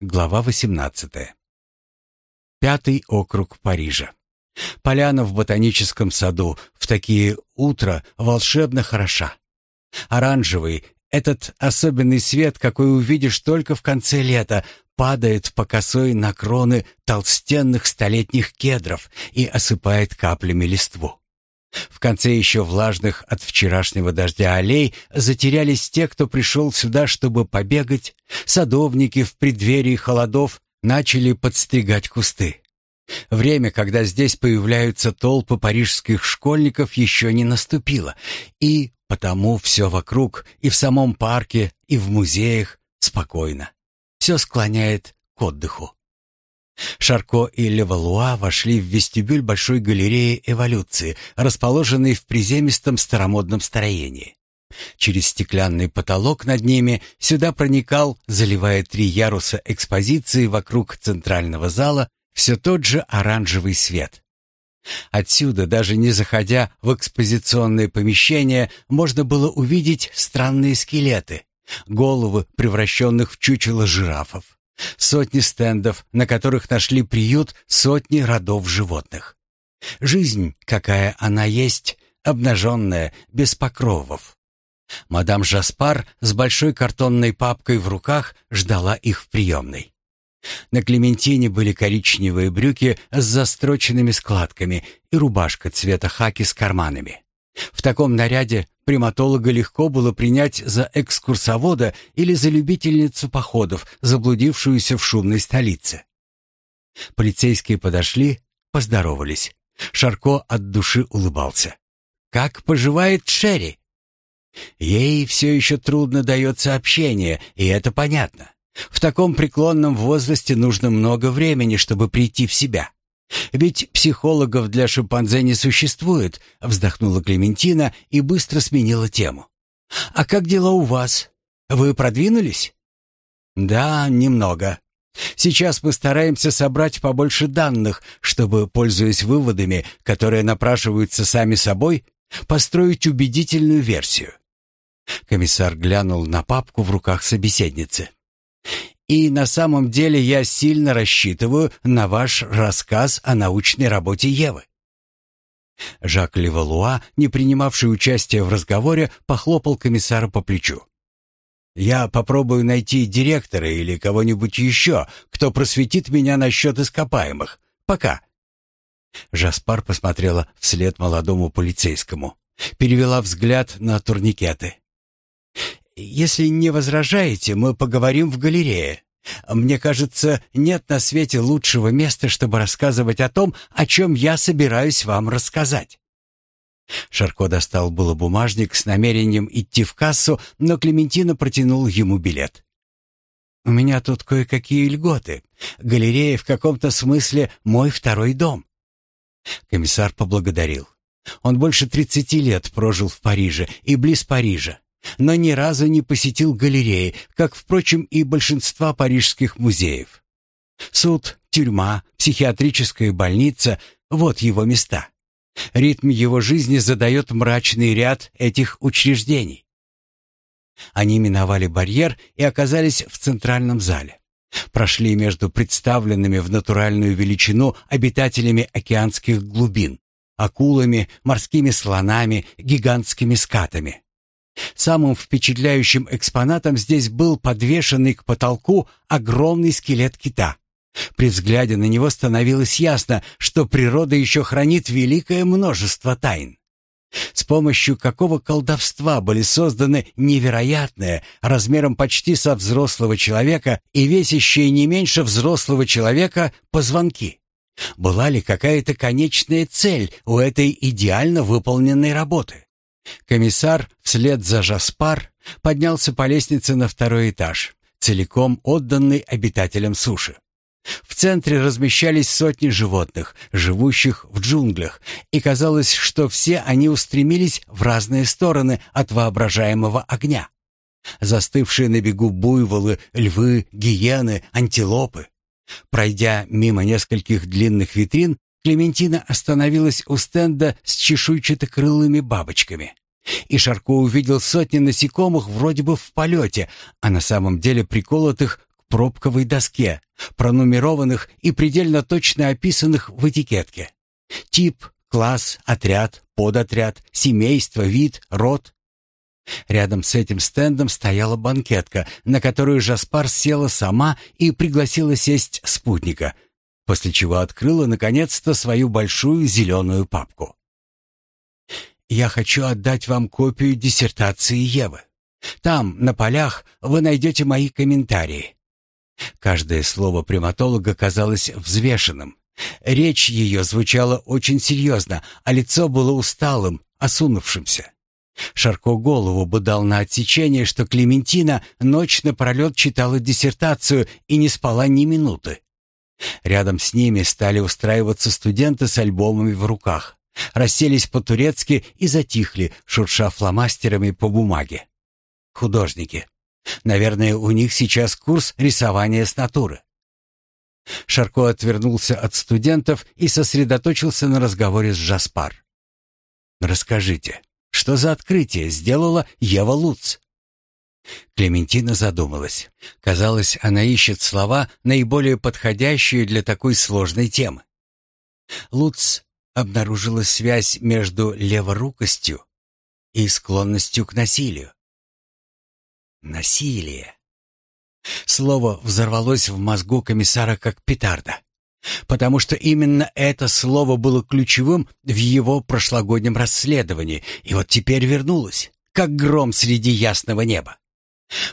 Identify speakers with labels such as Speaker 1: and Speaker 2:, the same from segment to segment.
Speaker 1: Глава 18. Пятый округ Парижа. Поляна в ботаническом саду в такие утра волшебно хороша. Оранжевый, этот особенный свет, какой увидишь только в конце лета, падает по косой на кроны толстенных столетних кедров и осыпает каплями листву. В конце еще влажных от вчерашнего дождя аллей затерялись те, кто пришел сюда, чтобы побегать. Садовники в преддверии холодов начали подстригать кусты. Время, когда здесь появляются толпы парижских школьников, еще не наступило, и потому все вокруг, и в самом парке, и в музеях спокойно. Все склоняет к отдыху. Шарко и Левалуа вошли в вестибюль большой галереи эволюции, расположенной в приземистом старомодном строении. Через стеклянный потолок над ними сюда проникал, заливая три яруса экспозиции вокруг центрального зала, все тот же оранжевый свет. Отсюда, даже не заходя в экспозиционное помещение, можно было увидеть странные скелеты, головы, превращенных в чучело жирафов. Сотни стендов, на которых нашли приют сотни родов животных. Жизнь, какая она есть, обнаженная, без покровов. Мадам Жаспар с большой картонной папкой в руках ждала их в приемной. На Клементине были коричневые брюки с застроченными складками и рубашка цвета хаки с карманами. В таком наряде Приматолога легко было принять за экскурсовода или за любительницу походов, заблудившуюся в шумной столице. Полицейские подошли, поздоровались. Шарко от души улыбался. «Как поживает Шерри?» Ей все еще трудно дается общение, и это понятно. В таком преклонном возрасте нужно много времени, чтобы прийти в себя. «Ведь психологов для шимпанзе не существует», — вздохнула Клементина и быстро сменила тему. «А как дела у вас? Вы продвинулись?» «Да, немного. Сейчас мы стараемся собрать побольше данных, чтобы, пользуясь выводами, которые напрашиваются сами собой, построить убедительную версию». Комиссар глянул на папку в руках собеседницы. И на самом деле я сильно рассчитываю на ваш рассказ о научной работе Евы. Жак Левалуа, не принимавший участия в разговоре, похлопал комиссара по плечу. «Я попробую найти директора или кого-нибудь еще, кто просветит меня насчет ископаемых. Пока». Жаспар посмотрела вслед молодому полицейскому, перевела взгляд на турникеты. «Если не возражаете, мы поговорим в галерее. Мне кажется, нет на свете лучшего места, чтобы рассказывать о том, о чем я собираюсь вам рассказать». Шарко достал было бумажник с намерением идти в кассу, но Клементина протянул ему билет. «У меня тут кое-какие льготы. Галерея в каком-то смысле мой второй дом». Комиссар поблагодарил. Он больше тридцати лет прожил в Париже и близ Парижа но ни разу не посетил галереи, как, впрочем, и большинства парижских музеев. Суд, тюрьма, психиатрическая больница — вот его места. Ритм его жизни задает мрачный ряд этих учреждений. Они миновали барьер и оказались в центральном зале. Прошли между представленными в натуральную величину обитателями океанских глубин, акулами, морскими слонами, гигантскими скатами. Самым впечатляющим экспонатом здесь был подвешенный к потолку огромный скелет кита. При взгляде на него становилось ясно, что природа еще хранит великое множество тайн. С помощью какого колдовства были созданы невероятные, размером почти со взрослого человека и весящие не меньше взрослого человека, позвонки? Была ли какая-то конечная цель у этой идеально выполненной работы? Комиссар вслед за Жаспар поднялся по лестнице на второй этаж, целиком отданный обитателям суши. В центре размещались сотни животных, живущих в джунглях, и казалось, что все они устремились в разные стороны от воображаемого огня. Застывшие на бегу буйволы, львы, гиены, антилопы. Пройдя мимо нескольких длинных витрин, Клементина остановилась у стенда с чешуйчато-крылыми бабочками. И Шарко увидел сотни насекомых вроде бы в полете, а на самом деле приколотых к пробковой доске, пронумерованных и предельно точно описанных в этикетке. Тип, класс, отряд, подотряд, семейство, вид, род. Рядом с этим стендом стояла банкетка, на которую Жаспар села сама и пригласила сесть спутника, после чего открыла наконец-то свою большую зеленую папку. «Я хочу отдать вам копию диссертации Евы. Там, на полях, вы найдете мои комментарии». Каждое слово приматолога казалось взвешенным. Речь ее звучала очень серьезно, а лицо было усталым, осунувшимся. Шарко голову бы дал на отсечение, что Клементина ночь напролет читала диссертацию и не спала ни минуты. Рядом с ними стали устраиваться студенты с альбомами в руках. Расселись по-турецки и затихли, шурша фломастерами по бумаге. Художники. Наверное, у них сейчас курс рисования с натуры. Шарко отвернулся от студентов и сосредоточился на разговоре с Жаспар. «Расскажите, что за открытие сделала Ева Луц?» Клементина задумалась. Казалось, она ищет слова, наиболее подходящие для такой сложной темы. Луц обнаружила связь между леворукостью и склонностью к насилию. Насилие. Слово взорвалось в мозгу комиссара как петарда, потому что именно это слово было ключевым в его прошлогоднем расследовании, и вот теперь вернулось, как гром среди ясного неба.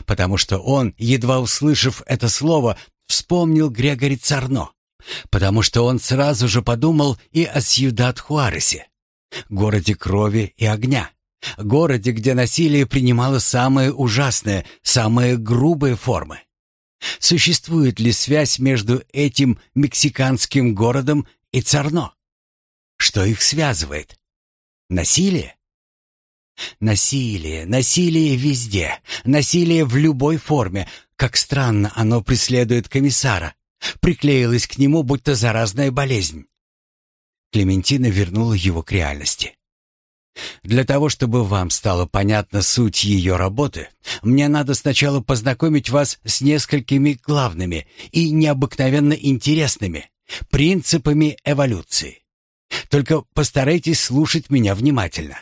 Speaker 1: Потому что он, едва услышав это слово, вспомнил Грегори Царно, потому что он сразу же подумал и о Сьюдад-Хуаресе, городе крови и огня, городе, где насилие принимало самые ужасные, самые грубые формы. Существует ли связь между этим мексиканским городом и Царно? Что их связывает? Насилие? Насилие, насилие везде, насилие в любой форме. Как странно оно преследует комиссара. Приклеилось к нему, будто заразная болезнь. Клементина вернула его к реальности. Для того, чтобы вам стала понятна суть ее работы, мне надо сначала познакомить вас с несколькими главными и необыкновенно интересными принципами эволюции. Только постарайтесь слушать меня внимательно.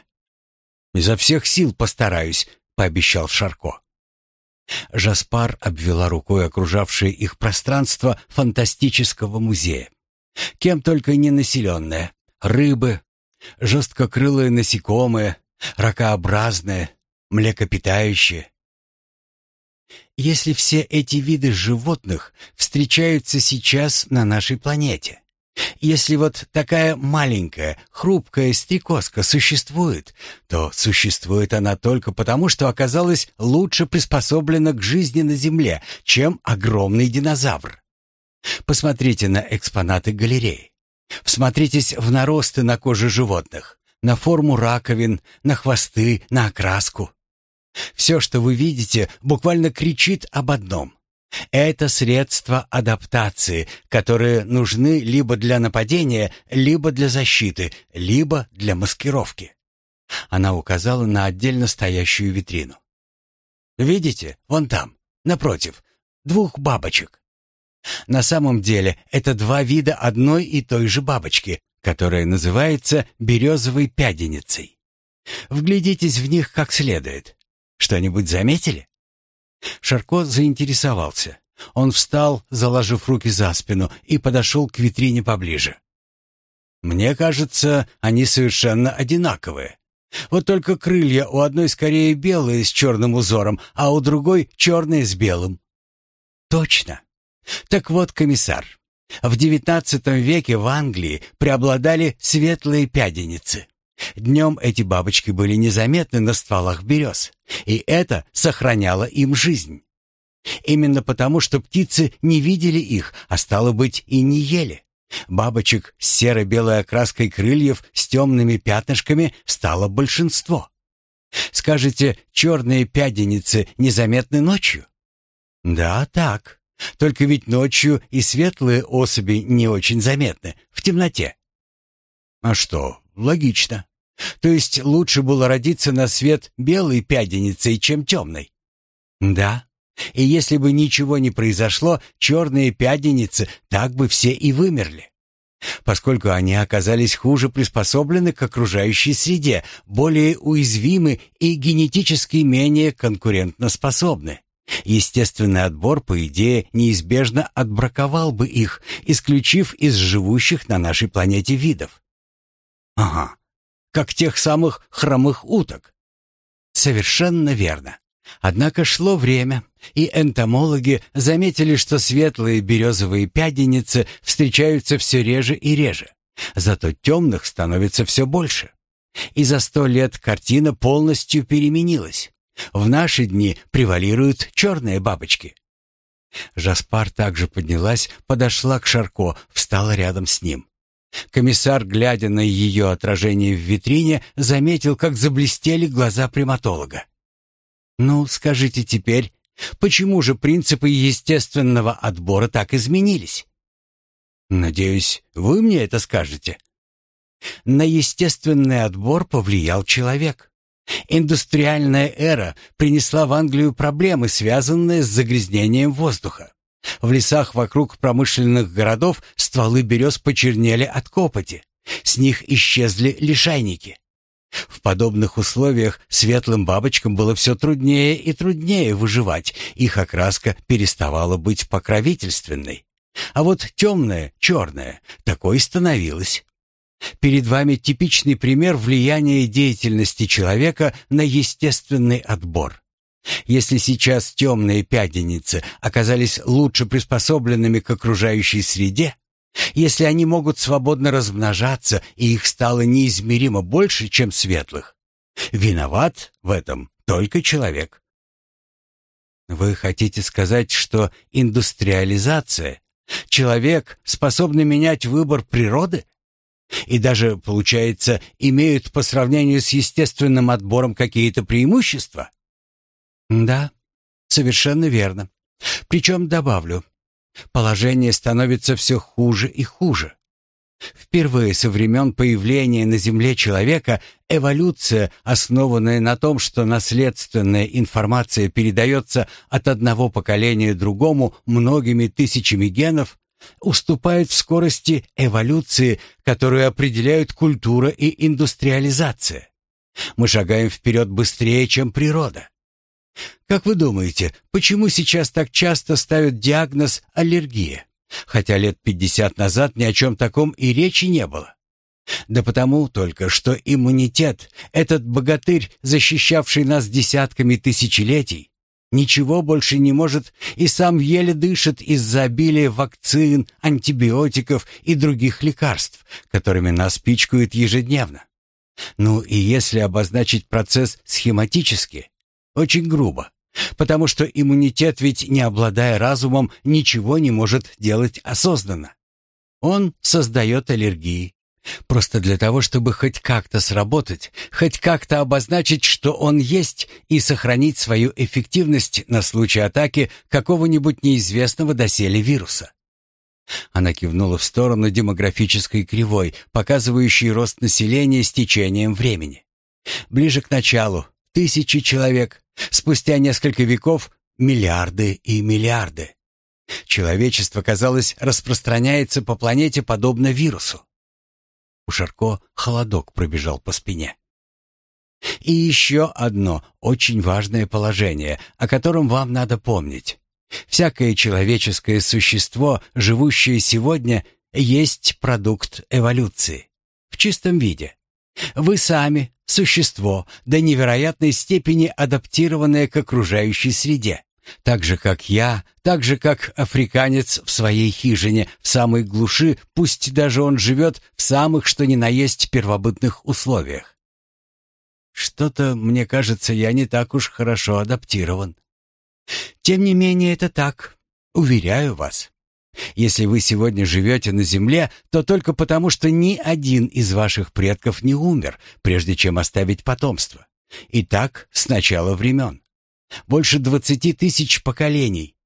Speaker 1: Изо всех сил постараюсь, пообещал Шарко. Жаспар обвела рукой окружавшее их пространство фантастического музея. Кем только не населенное. Рыбы, жесткокрылые насекомые, ракообразные, млекопитающие. Если все эти виды животных встречаются сейчас на нашей планете, если вот такая маленькая, хрупкая стрекозка существует, то существует она только потому, что оказалась лучше приспособлена к жизни на Земле, чем огромный динозавр. Посмотрите на экспонаты галереи. Всмотритесь в наросты на коже животных, на форму раковин, на хвосты, на окраску. Все, что вы видите, буквально кричит об одном. Это средства адаптации, которые нужны либо для нападения, либо для защиты, либо для маскировки. Она указала на отдельно стоящую витрину. Видите, вон там, напротив, двух бабочек. На самом деле это два вида одной и той же бабочки, которая называется березовой пяденицей. Вглядитесь в них как следует. Что-нибудь заметили? Шарко заинтересовался. Он встал, заложив руки за спину, и подошел к витрине поближе. «Мне кажется, они совершенно одинаковые. Вот только крылья у одной скорее белые с черным узором, а у другой черные с белым». «Точно. Так вот, комиссар, в XIX веке в Англии преобладали светлые пяденицы. Днем эти бабочки были незаметны на стволах берез, и это сохраняло им жизнь. Именно потому, что птицы не видели их, а стало быть и не ели. Бабочек с серо-белой окраской крыльев с темными пятнышками стало большинство. Скажете, черные пяденицы незаметны ночью? Да, так. Только ведь ночью и светлые особи не очень заметны, в темноте. А что, логично. То есть лучше было родиться на свет белой пяденицей, чем темной? Да, И если бы ничего не произошло, черные пяденицы так бы все и вымерли. Поскольку они оказались хуже приспособлены к окружающей среде, более уязвимы и генетически менее конкурентоспособны. Естественный отбор, по идее, неизбежно отбраковал бы их, исключив из живущих на нашей планете видов. Ага, как тех самых хромых уток. Совершенно верно. Однако шло время, и энтомологи заметили, что светлые березовые пяденицы встречаются все реже и реже. Зато темных становится все больше. И за сто лет картина полностью переменилась. В наши дни превалируют черные бабочки. Жаспар также поднялась, подошла к Шарко, встала рядом с ним. Комиссар, глядя на ее отражение в витрине, заметил, как заблестели глаза приматолога. «Ну, скажите теперь, почему же принципы естественного отбора так изменились?» «Надеюсь, вы мне это скажете». На естественный отбор повлиял человек. Индустриальная эра принесла в Англию проблемы, связанные с загрязнением воздуха. В лесах вокруг промышленных городов стволы берез почернели от копоти. С них исчезли лишайники. В подобных условиях светлым бабочкам было все труднее и труднее выживать, их окраска переставала быть покровительственной. А вот темная, черная, такой становилась. Перед вами типичный пример влияния деятельности человека на естественный отбор. Если сейчас темные пяденицы оказались лучше приспособленными к окружающей среде, если они могут свободно размножаться и их стало неизмеримо больше, чем светлых, виноват в этом только человек. Вы хотите сказать, что индустриализация, человек способный менять выбор природы? И даже, получается, имеют по сравнению с естественным отбором какие-то преимущества? Да, совершенно верно. Причем добавлю, положение становится все хуже и хуже. Впервые со времен появления на Земле человека эволюция, основанная на том, что наследственная информация передается от одного поколения другому многими тысячами генов, уступает в скорости эволюции, которую определяют культура и индустриализация. Мы шагаем вперед быстрее, чем природа. Как вы думаете, почему сейчас так часто ставят диагноз аллергия? Хотя лет пятьдесят назад ни о чем таком и речи не было. Да потому только, что иммунитет, этот богатырь, защищавший нас десятками тысячелетий, ничего больше не может и сам еле дышит из-за обилия вакцин, антибиотиков и других лекарств, которыми нас пичкают ежедневно. Ну и если обозначить процесс схематически, очень грубо. Потому что иммунитет ведь, не обладая разумом, ничего не может делать осознанно. Он создает аллергии. Просто для того, чтобы хоть как-то сработать, хоть как-то обозначить, что он есть, и сохранить свою эффективность на случай атаки какого-нибудь неизвестного доселе вируса. Она кивнула в сторону демографической кривой, показывающей рост населения с течением времени. Ближе к началу, тысячи человек, спустя несколько веков миллиарды и миллиарды. Человечество, казалось, распространяется по планете подобно вирусу. У Шарко холодок пробежал по спине. И еще одно очень важное положение, о котором вам надо помнить. Всякое человеческое существо, живущее сегодня, есть продукт эволюции. В чистом виде. Вы сами — существо, до невероятной степени адаптированное к окружающей среде. Так же, как я, так же, как африканец в своей хижине, в самой глуши, пусть даже он живет в самых что ни на есть первобытных условиях. Что-то, мне кажется, я не так уж хорошо адаптирован. Тем не менее, это так, уверяю вас. Если вы сегодня живете на земле, то только потому, что ни один из ваших предков не умер, прежде чем оставить потомство. И так с начала времен. Больше двадцати тысяч поколений.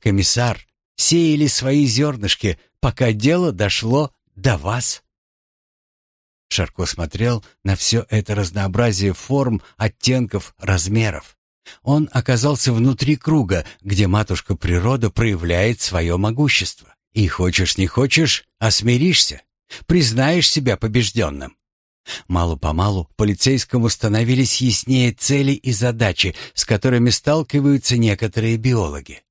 Speaker 1: Комиссар, сеяли свои зернышки, пока дело дошло до вас. Шарко смотрел на все это разнообразие форм, оттенков, размеров. Он оказался внутри круга, где матушка природа проявляет свое могущество. И хочешь не хочешь, а признаешь себя побежденным. Мало-помалу полицейскому становились яснее цели и задачи, с которыми сталкиваются некоторые биологи.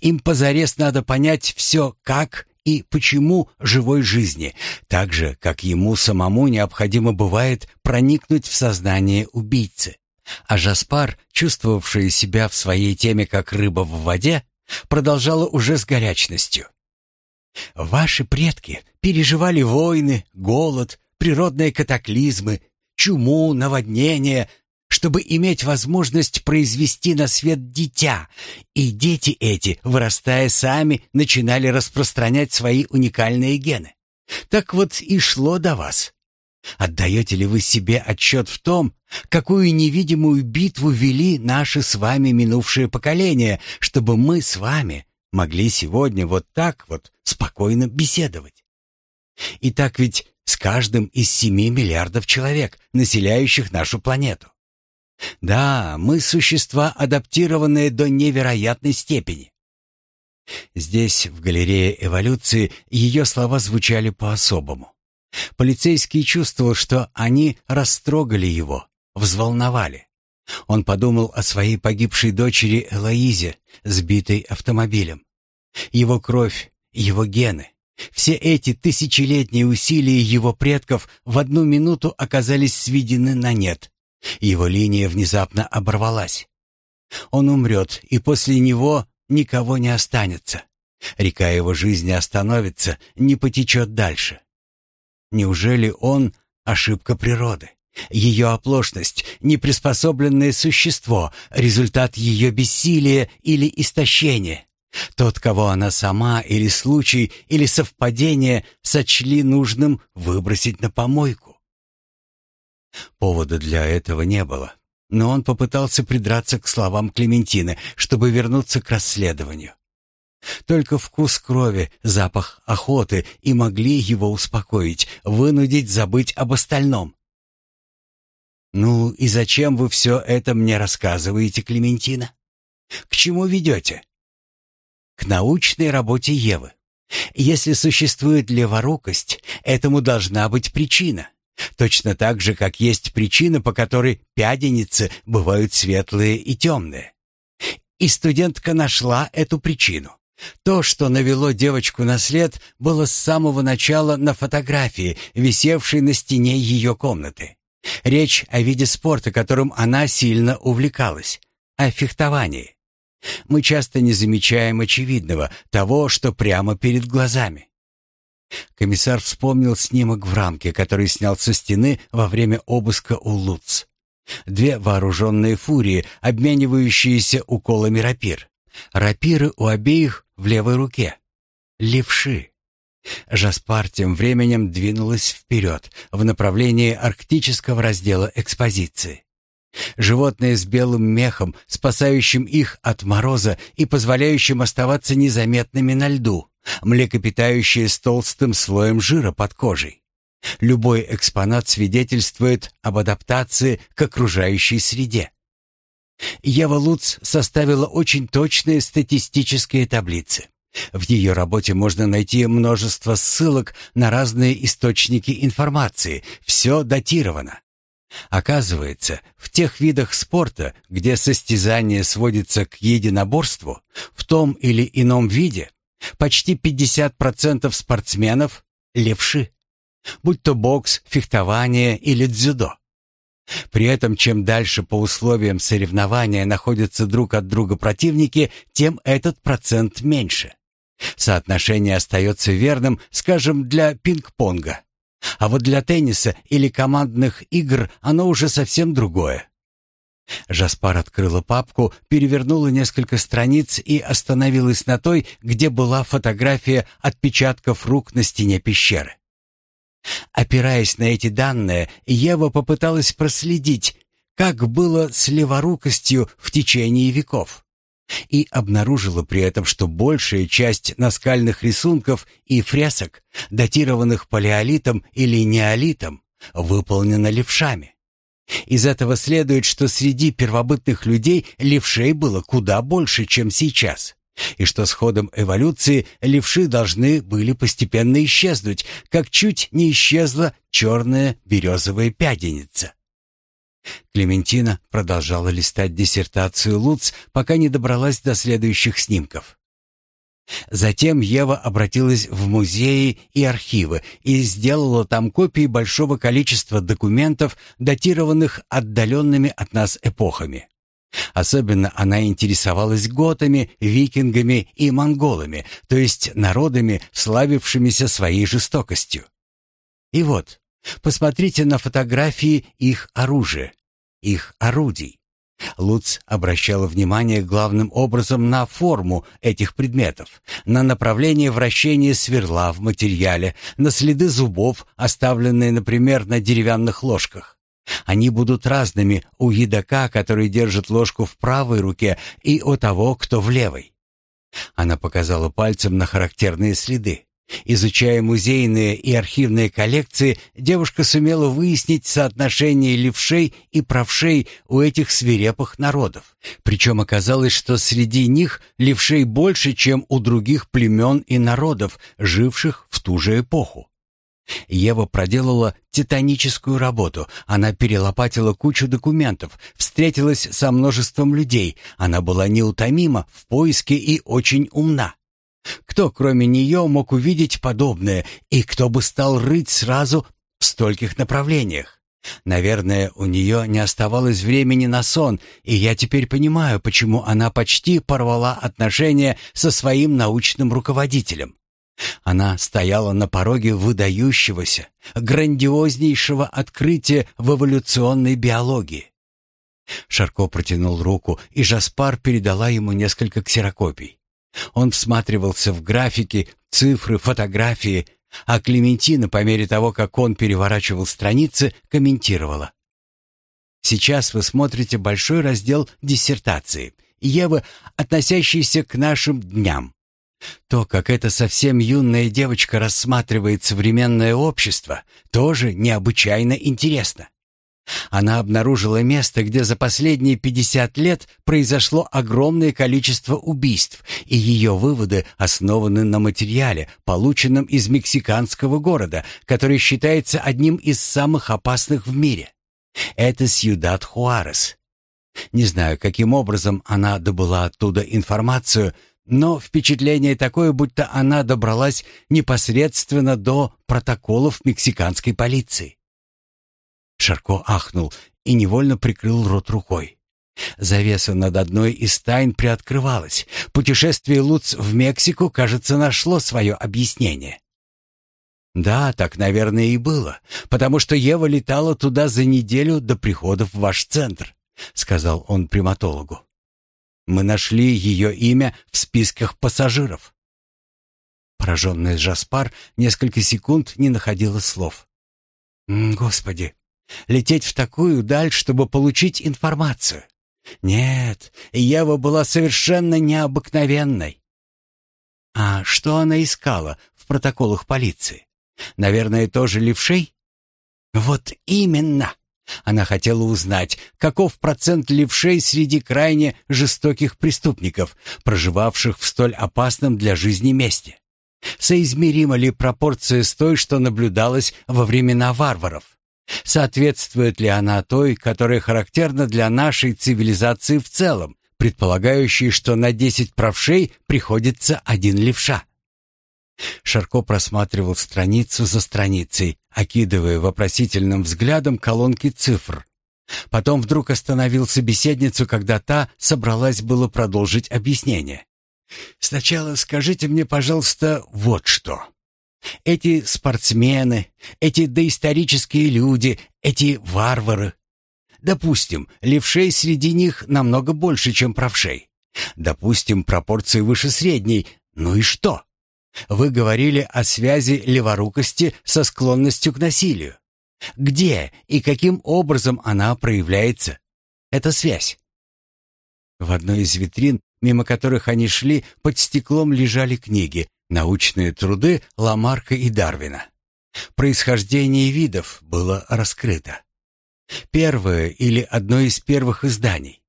Speaker 1: Им позарез надо понять все, как и почему живой жизни, так же, как ему самому необходимо бывает проникнуть в сознание убийцы. А Жаспар, чувствовавшая себя в своей теме как рыба в воде, продолжала уже с горячностью. «Ваши предки переживали войны, голод, природные катаклизмы, чуму, наводнения, чтобы иметь возможность произвести на свет дитя, и дети эти, вырастая сами, начинали распространять свои уникальные гены. Так вот и шло до вас. Отдаете ли вы себе отчет в том, какую невидимую битву вели наши с вами минувшие поколения, чтобы мы с вами могли сегодня вот так вот спокойно беседовать? И так ведь с каждым из семи миллиардов человек, населяющих нашу планету. Да, мы существа, адаптированные до невероятной степени. Здесь, в галерее эволюции, ее слова звучали по-особому. Полицейский чувствовал, что они растрогали его, взволновали. Он подумал о своей погибшей дочери Элоизе, сбитой автомобилем. Его кровь, его гены, все эти тысячелетние усилия его предков в одну минуту оказались сведены на нет. Его линия внезапно оборвалась. Он умрет, и после него никого не останется. Река его жизни остановится, не потечет дальше. Неужели он — ошибка природы? Ее оплошность, неприспособленное существо, результат ее бессилия или истощения? Тот, кого она сама или случай, или совпадение сочли нужным выбросить на помойку. Повода для этого не было, но он попытался придраться к словам Клементины, чтобы вернуться к расследованию. Только вкус крови, запах охоты и могли его успокоить, вынудить забыть об остальном. «Ну и зачем вы все это мне рассказываете, Клементина? К чему ведете?» к научной работе Евы. Если существует леворукость, этому должна быть причина. Точно так же, как есть причина, по которой пяденицы бывают светлые и темные. И студентка нашла эту причину. То, что навело девочку на след, было с самого начала на фотографии, висевшей на стене ее комнаты. Речь о виде спорта, которым она сильно увлекалась, о фехтовании. Мы часто не замечаем очевидного, того, что прямо перед глазами. Комиссар вспомнил снимок в рамке, который снял со стены во время обыска у Луц. Две вооруженные фурии, обменивающиеся уколами рапир. Рапиры у обеих в левой руке. Левши. Жаспар тем временем двинулась вперед в направлении арктического раздела экспозиции. Животные с белым мехом, спасающим их от мороза и позволяющим оставаться незаметными на льду, млекопитающие с толстым слоем жира под кожей. Любой экспонат свидетельствует об адаптации к окружающей среде. Ева Луц составила очень точные статистические таблицы. В ее работе можно найти множество ссылок на разные источники информации. Все датировано. Оказывается, в тех видах спорта, где состязание сводится к единоборству, в том или ином виде, почти 50% спортсменов – левши, будь то бокс, фехтование или дзюдо. При этом, чем дальше по условиям соревнования находятся друг от друга противники, тем этот процент меньше. Соотношение остается верным, скажем, для пинг-понга – а вот для тенниса или командных игр оно уже совсем другое. Жаспар открыла папку, перевернула несколько страниц и остановилась на той, где была фотография отпечатков рук на стене пещеры. Опираясь на эти данные, Ева попыталась проследить, как было с леворукостью в течение веков и обнаружила при этом, что большая часть наскальных рисунков и фресок, датированных палеолитом или неолитом, выполнена левшами. Из этого следует, что среди первобытных людей левшей было куда больше, чем сейчас, и что с ходом эволюции левши должны были постепенно исчезнуть, как чуть не исчезла черная березовая пяденица. Клементина продолжала листать диссертацию Луц, пока не добралась до следующих снимков. Затем Ева обратилась в музеи и архивы и сделала там копии большого количества документов, датированных отдаленными от нас эпохами. Особенно она интересовалась готами, викингами и монголами, то есть народами, славившимися своей жестокостью. И вот, посмотрите на фотографии их оружия, их орудий. Луц обращала внимание главным образом на форму этих предметов, на направление вращения сверла в материале, на следы зубов, оставленные, например, на деревянных ложках. Они будут разными у едока, который держит ложку в правой руке, и у того, кто в левой. Она показала пальцем на характерные следы. Изучая музейные и архивные коллекции, девушка сумела выяснить соотношение левшей и правшей у этих свирепых народов. Причем оказалось, что среди них левшей больше, чем у других племен и народов, живших в ту же эпоху. Ева проделала титаническую работу. Она перелопатила кучу документов, встретилась со множеством людей. Она была неутомима в поиске и очень умна. Кто, кроме нее, мог увидеть подобное, и кто бы стал рыть сразу в стольких направлениях? Наверное, у нее не оставалось времени на сон, и я теперь понимаю, почему она почти порвала отношения со своим научным руководителем. Она стояла на пороге выдающегося, грандиознейшего открытия в эволюционной биологии. Шарко протянул руку, и Жаспар передала ему несколько ксерокопий. Он всматривался в графики, цифры, фотографии, а Клементина, по мере того, как он переворачивал страницы, комментировала. «Сейчас вы смотрите большой раздел диссертации, Ева, относящийся к нашим дням. То, как эта совсем юная девочка рассматривает современное общество, тоже необычайно интересно. Она обнаружила место, где за последние 50 лет произошло огромное количество убийств, и ее выводы основаны на материале, полученном из мексиканского города, который считается одним из самых опасных в мире. Это Сьюдад Хуарес. Не знаю, каким образом она добыла оттуда информацию, но впечатление такое, будто она добралась непосредственно до протоколов мексиканской полиции. Шарко ахнул и невольно прикрыл рот рукой. Завеса над одной из тайн приоткрывалась. Путешествие Луц в Мексику, кажется, нашло свое объяснение. «Да, так, наверное, и было, потому что Ева летала туда за неделю до прихода в ваш центр», — сказал он приматологу. «Мы нашли ее имя в списках пассажиров». Пораженная Жаспар несколько секунд не находила слов. «Господи, Лететь в такую даль, чтобы получить информацию. Нет, Ева была совершенно необыкновенной. А что она искала в протоколах полиции? Наверное, тоже левшей? Вот именно. Она хотела узнать, каков процент левшей среди крайне жестоких преступников, проживавших в столь опасном для жизни месте. Соизмерима ли пропорция с той, что наблюдалась во времена варваров? Соответствует ли она той, которая характерна для нашей цивилизации в целом, предполагающей, что на десять правшей приходится один левша? Шарко просматривал страницу за страницей, окидывая вопросительным взглядом колонки цифр. Потом вдруг остановил собеседницу, когда та собралась было продолжить объяснение. «Сначала скажите мне, пожалуйста, вот что. Эти спортсмены, эти доисторические люди, эти варвары. Допустим, левшей среди них намного больше, чем правшей. Допустим, пропорции выше средней. Ну и что? Вы говорили о связи леворукости со склонностью к насилию. Где и каким образом она проявляется? Это связь. В одной из витрин, мимо которых они шли, под стеклом лежали книги, Научные труды Ламарка и Дарвина. Происхождение видов было раскрыто. Первое или одно из первых изданий.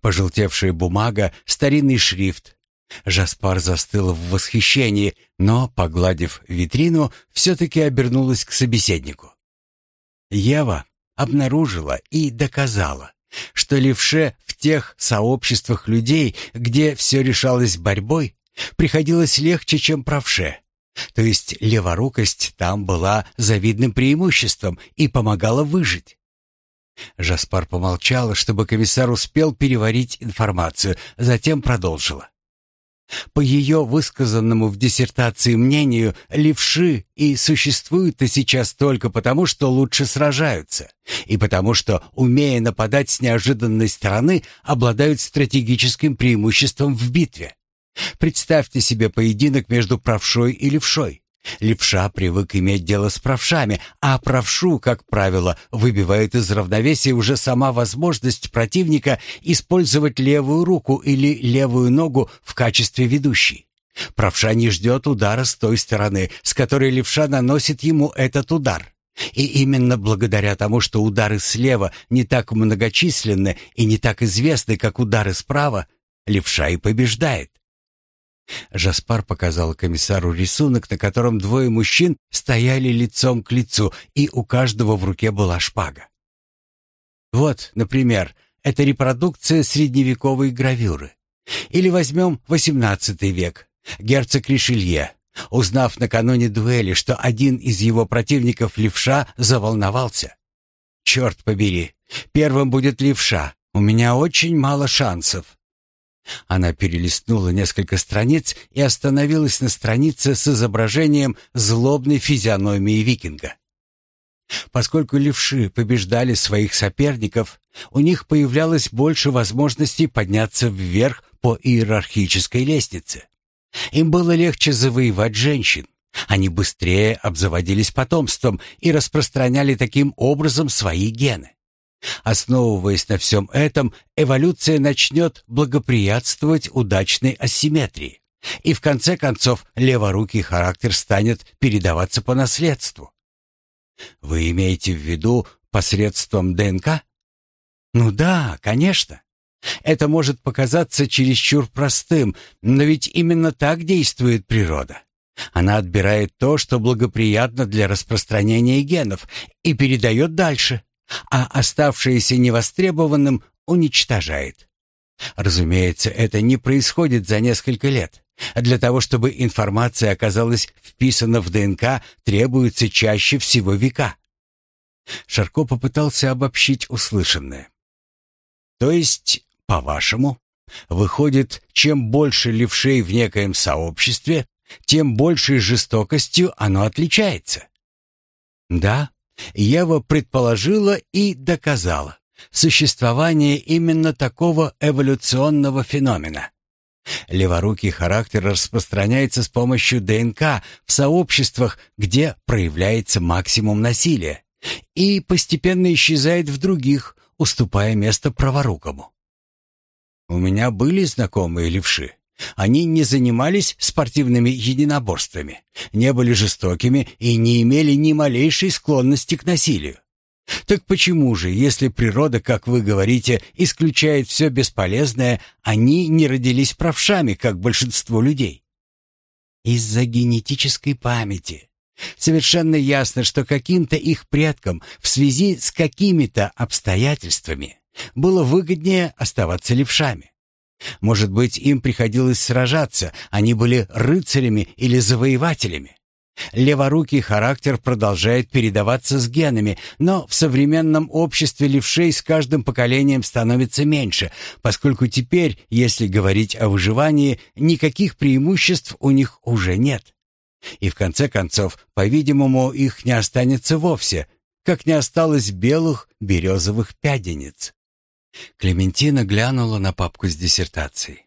Speaker 1: Пожелтевшая бумага, старинный шрифт. Жаспар застыл в восхищении, но, погладив витрину, все-таки обернулась к собеседнику. Ева обнаружила и доказала, что левше в тех сообществах людей, где все решалось борьбой, приходилось легче, чем правше. То есть леворукость там была завидным преимуществом и помогала выжить. Жаспар помолчала, чтобы комиссар успел переварить информацию, затем продолжила. По ее высказанному в диссертации мнению, левши и существуют-то сейчас только потому, что лучше сражаются, и потому что, умея нападать с неожиданной стороны, обладают стратегическим преимуществом в битве. Представьте себе поединок между правшой и левшой. Левша привык иметь дело с правшами, а правшу, как правило, выбивает из равновесия уже сама возможность противника использовать левую руку или левую ногу в качестве ведущей. Правша не ждет удара с той стороны, с которой левша наносит ему этот удар. И именно благодаря тому, что удары слева не так многочисленны и не так известны, как удары справа, левша и побеждает. Жаспар показал комиссару рисунок, на котором двое мужчин стояли лицом к лицу, и у каждого в руке была шпага. Вот, например, это репродукция средневековой гравюры. Или возьмем XVIII век. Герцог Ришелье, узнав накануне дуэли, что один из его противников левша, заволновался. «Черт побери, первым будет левша. У меня очень мало шансов. Она перелистнула несколько страниц и остановилась на странице с изображением злобной физиономии викинга. Поскольку левши побеждали своих соперников, у них появлялось больше возможностей подняться вверх по иерархической лестнице. Им было легче завоевать женщин. Они быстрее обзаводились потомством и распространяли таким образом свои гены. Основываясь на всем этом, эволюция начнет благоприятствовать удачной асимметрии. И в конце концов леворукий характер станет передаваться по наследству. Вы имеете в виду посредством ДНК? Ну да, конечно. Это может показаться чересчур простым, но ведь именно так действует природа. Она отбирает то, что благоприятно для распространения генов, и передает дальше а оставшееся невостребованным уничтожает. Разумеется, это не происходит за несколько лет. Для того, чтобы информация оказалась вписана в ДНК, требуется чаще всего века. Шарко попытался обобщить услышанное. То есть, по-вашему, выходит, чем больше левшей в некоем сообществе, тем большей жестокостью оно отличается? Да, Ева предположила и доказала существование именно такого эволюционного феномена. Леворукий характер распространяется с помощью ДНК в сообществах, где проявляется максимум насилия, и постепенно исчезает в других, уступая место праворукому. У меня были знакомые левши. Они не занимались спортивными единоборствами, не были жестокими и не имели ни малейшей склонности к насилию. Так почему же, если природа, как вы говорите, исключает все бесполезное, они не родились правшами, как большинство людей? Из-за генетической памяти. Совершенно ясно, что каким-то их предкам в связи с какими-то обстоятельствами было выгоднее оставаться левшами. Может быть, им приходилось сражаться, они были рыцарями или завоевателями. Леворукий характер продолжает передаваться с генами, но в современном обществе левшей с каждым поколением становится меньше, поскольку теперь, если говорить о выживании, никаких преимуществ у них уже нет. И в конце концов, по-видимому, их не останется вовсе, как не осталось белых березовых пядениц. Клементина глянула на папку с диссертацией.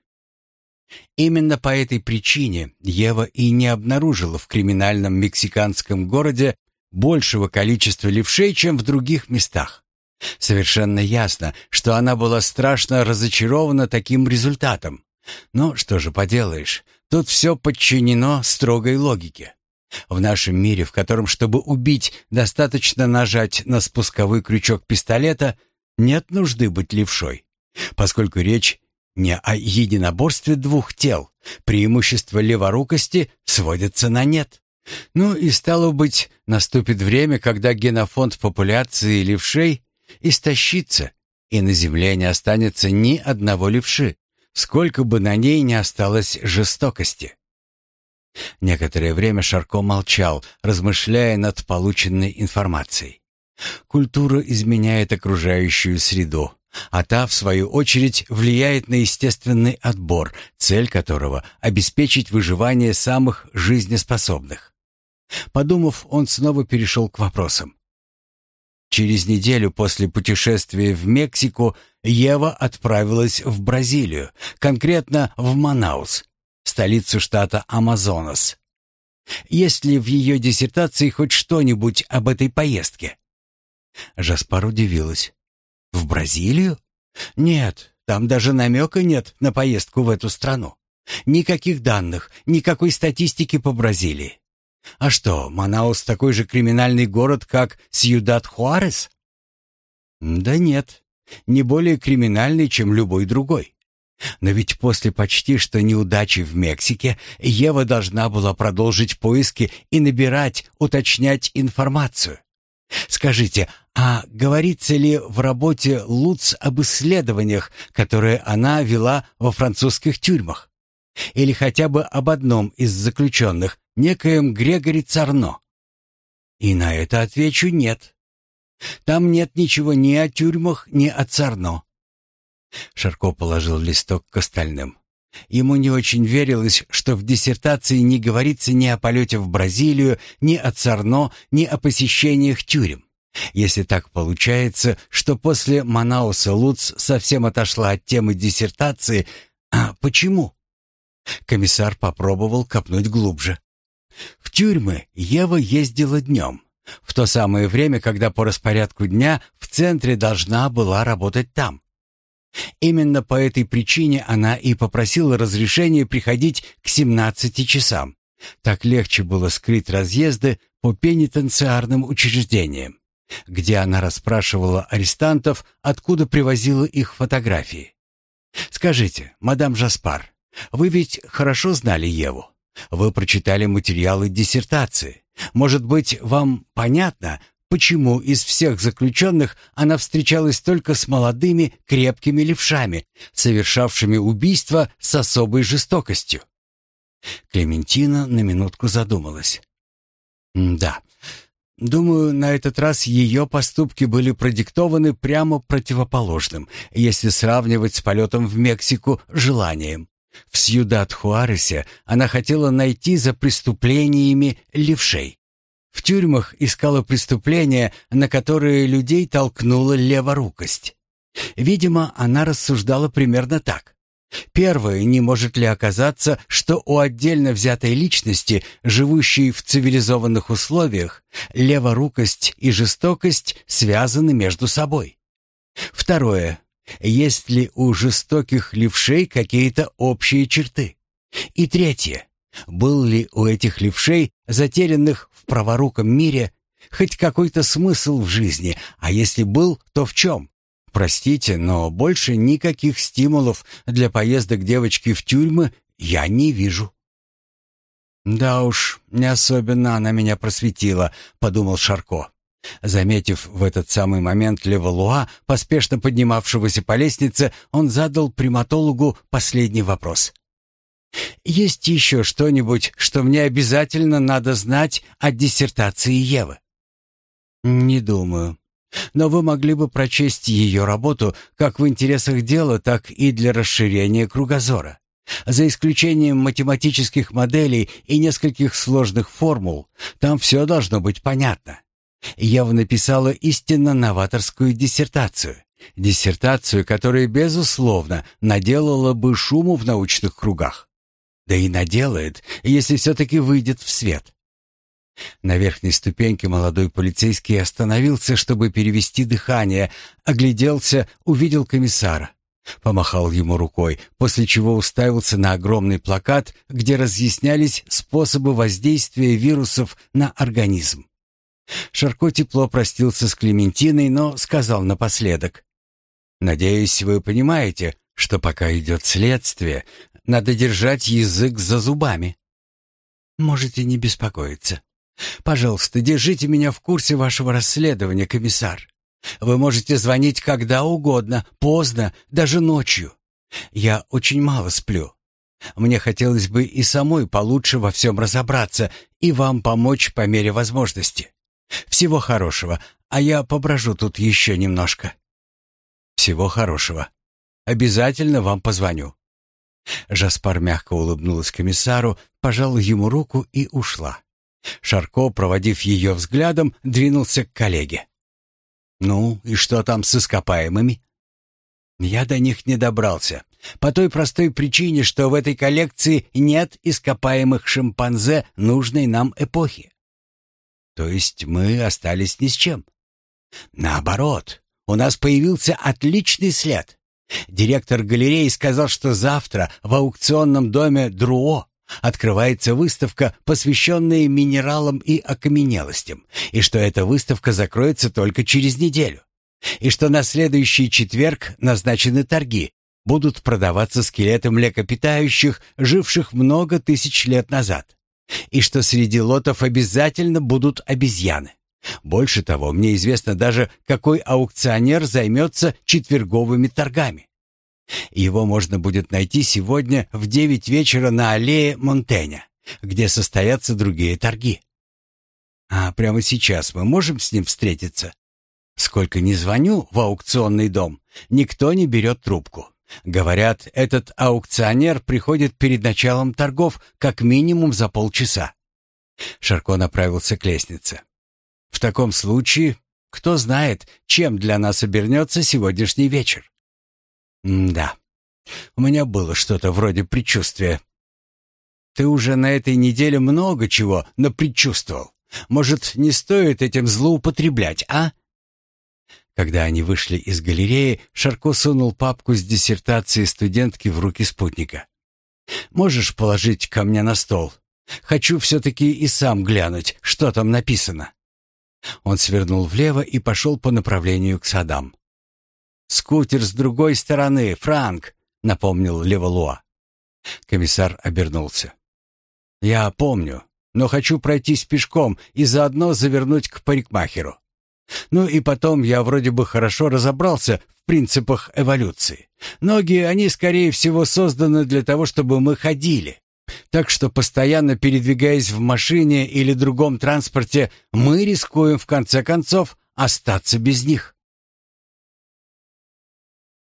Speaker 1: Именно по этой причине Ева и не обнаружила в криминальном мексиканском городе большего количества левшей, чем в других местах. Совершенно ясно, что она была страшно разочарована таким результатом. Но что же поделаешь, тут все подчинено строгой логике. В нашем мире, в котором, чтобы убить, достаточно нажать на спусковой крючок пистолета, нет нужды быть левшой, поскольку речь не о единоборстве двух тел, преимущество леворукости сводится на нет. Ну и стало быть, наступит время, когда генофонд популяции левшей истощится, и на Земле не останется ни одного левши, сколько бы на ней не осталось жестокости. Некоторое время Шарко молчал, размышляя над полученной информацией. Культура изменяет окружающую среду, а та, в свою очередь, влияет на естественный отбор, цель которого — обеспечить выживание самых жизнеспособных. Подумав, он снова перешел к вопросам. Через неделю после путешествия в Мексику Ева отправилась в Бразилию, конкретно в Манаус, столицу штата Амазонас. Есть ли в ее диссертации хоть что-нибудь об этой поездке? Жаспар удивилась. В Бразилию? Нет, там даже намека нет на поездку в эту страну. Никаких данных, никакой статистики по Бразилии. А что, Манаус такой же криминальный город, как Сьюдад-Хуарес? Да нет, не более криминальный, чем любой другой. Но ведь после почти что неудачи в Мексике Ева должна была продолжить поиски и набирать, уточнять информацию. Скажите, а говорится ли в работе Луц об исследованиях, которые она вела во французских тюрьмах? Или хотя бы об одном из заключенных, некоем Грегори Царно? И на это отвечу нет. Там нет ничего ни о тюрьмах, ни о Царно. Шарко положил листок к остальным. Ему не очень верилось, что в диссертации не говорится ни о полете в Бразилию, ни о Царно, ни о посещениях тюрем. Если так получается, что после Манауса Луц совсем отошла от темы диссертации, а почему? Комиссар попробовал копнуть глубже. В тюрьмы Ева ездила днем, в то самое время, когда по распорядку дня в центре должна была работать там. Именно по этой причине она и попросила разрешения приходить к 17 часам. Так легче было скрыть разъезды по пенитенциарным учреждениям, где она расспрашивала арестантов, откуда привозила их фотографии. «Скажите, мадам Жаспар, вы ведь хорошо знали Еву? Вы прочитали материалы диссертации. Может быть, вам понятно, почему из всех заключенных она встречалась только с молодыми крепкими левшами, совершавшими убийство с особой жестокостью. Клементина на минутку задумалась. «Да, думаю, на этот раз ее поступки были продиктованы прямо противоположным, если сравнивать с полетом в Мексику желанием. В Сьюдад-Хуаресе она хотела найти за преступлениями левшей. В тюрьмах искала преступления, на которые людей толкнула леворукость. Видимо, она рассуждала примерно так. Первое, не может ли оказаться, что у отдельно взятой личности, живущей в цивилизованных условиях, леворукость и жестокость связаны между собой? Второе, есть ли у жестоких левшей какие-то общие черты? И третье, был ли у этих левшей, затерянных в праворуком мире, хоть какой-то смысл в жизни, а если был, то в чем? Простите, но больше никаких стимулов для поездок девочки в тюрьмы я не вижу. «Да уж, не особенно она меня просветила», — подумал Шарко. Заметив в этот самый момент Левалуа, поспешно поднимавшегося по лестнице, он задал приматологу последний вопрос. Есть еще что-нибудь, что мне обязательно надо знать о диссертации Евы? Не думаю. Но вы могли бы прочесть ее работу как в интересах дела, так и для расширения кругозора. За исключением математических моделей и нескольких сложных формул, там все должно быть понятно. Ева написала истинно новаторскую диссертацию. Диссертацию, которая, безусловно, наделала бы шуму в научных кругах. Да и наделает, если все-таки выйдет в свет. На верхней ступеньке молодой полицейский остановился, чтобы перевести дыхание, огляделся, увидел комиссара. Помахал ему рукой, после чего уставился на огромный плакат, где разъяснялись способы воздействия вирусов на организм. Шарко тепло простился с Клементиной, но сказал напоследок. «Надеюсь, вы понимаете, что пока идет следствие, надо держать язык за зубами». «Можете не беспокоиться. Пожалуйста, держите меня в курсе вашего расследования, комиссар. Вы можете звонить когда угодно, поздно, даже ночью. Я очень мало сплю. Мне хотелось бы и самой получше во всем разобраться и вам помочь по мере возможности. Всего хорошего, а я поброжу тут еще немножко. Всего хорошего. Обязательно вам позвоню. Жаспар мягко улыбнулась комиссару, пожала ему руку и ушла. Шарко, проводив ее взглядом, двинулся к коллеге. «Ну, и что там с ископаемыми?» «Я до них не добрался. По той простой причине, что в этой коллекции нет ископаемых шимпанзе нужной нам эпохи. То есть мы остались ни с чем. Наоборот, у нас появился отличный след. Директор галереи сказал, что завтра в аукционном доме Друо открывается выставка, посвященная минералам и окаменелостям, и что эта выставка закроется только через неделю, и что на следующий четверг назначены торги, будут продаваться скелеты млекопитающих, живших много тысяч лет назад, и что среди лотов обязательно будут обезьяны. Больше того, мне известно даже, какой аукционер займется четверговыми торгами. Его можно будет найти сегодня в девять вечера на аллее Монтеня, где состоятся другие торги. А прямо сейчас мы можем с ним встретиться? Сколько ни звоню в аукционный дом, никто не берет трубку. Говорят, этот аукционер приходит перед началом торгов как минимум за полчаса. Шарко направился к лестнице. В таком случае, кто знает, чем для нас обернется сегодняшний вечер. М-да. У меня было что-то вроде предчувствия. Ты уже на этой неделе много чего напредчувствовал. Может, не стоит этим злоупотреблять, а? Когда они вышли из галереи, Шарко сунул папку с диссертацией студентки в руки спутника. «Можешь положить ко мне на стол? Хочу все-таки и сам глянуть, что там написано». Он свернул влево и пошел по направлению к садам. «Скутер с другой стороны, Франк», — напомнил Левалуа. Комиссар обернулся. «Я помню, но хочу пройтись пешком и заодно завернуть к парикмахеру. Ну и потом я вроде бы хорошо разобрался в принципах эволюции. Ноги, они, скорее всего, созданы для того, чтобы мы ходили. Так что, постоянно передвигаясь в машине или другом транспорте, мы рискуем, в конце концов, остаться без них.